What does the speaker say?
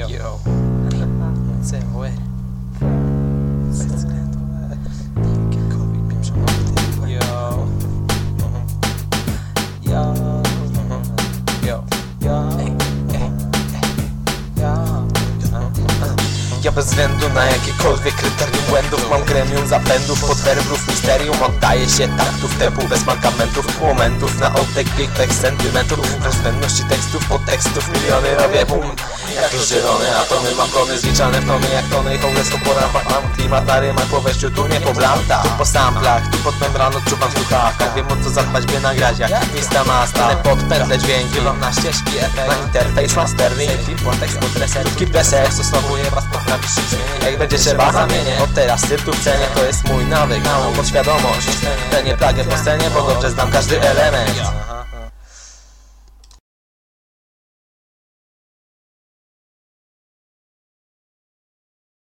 Yo. Yo. Yo. Yo. Ja bez względu na jakiekolwiek kryterium błędów Mam gremium zapędów, pod werbrów misterium. Oddaję się taktów, tempu bez mankamentów Momentów. Na oddech, big tekst sentymentów Rozbędności tekstów, podtekstów Miliony robię bum Jak to zielone atomy Mam plony zliczane w tony jak tony Kołlesko po rampach. Mam klimatary Mam po wejściu tu nie po blantach. Tu po samplach, tu pod membran odczuwam w słuchawkach Wiem o co zadbać, by nagrać jak lista ma Stanę pod pętlę dźwięki Mam na ścieżki efekt. Na interfejs masterny Klip, kontekst, pod reset Krótki preset, stosowuję was się zmienię Jak będzie trzeba zamienię. Od teraz styl tu cenię To jest mój nawyk, małą podświadomość. Cenię plagę po scenie, bo dobrze znam każdy element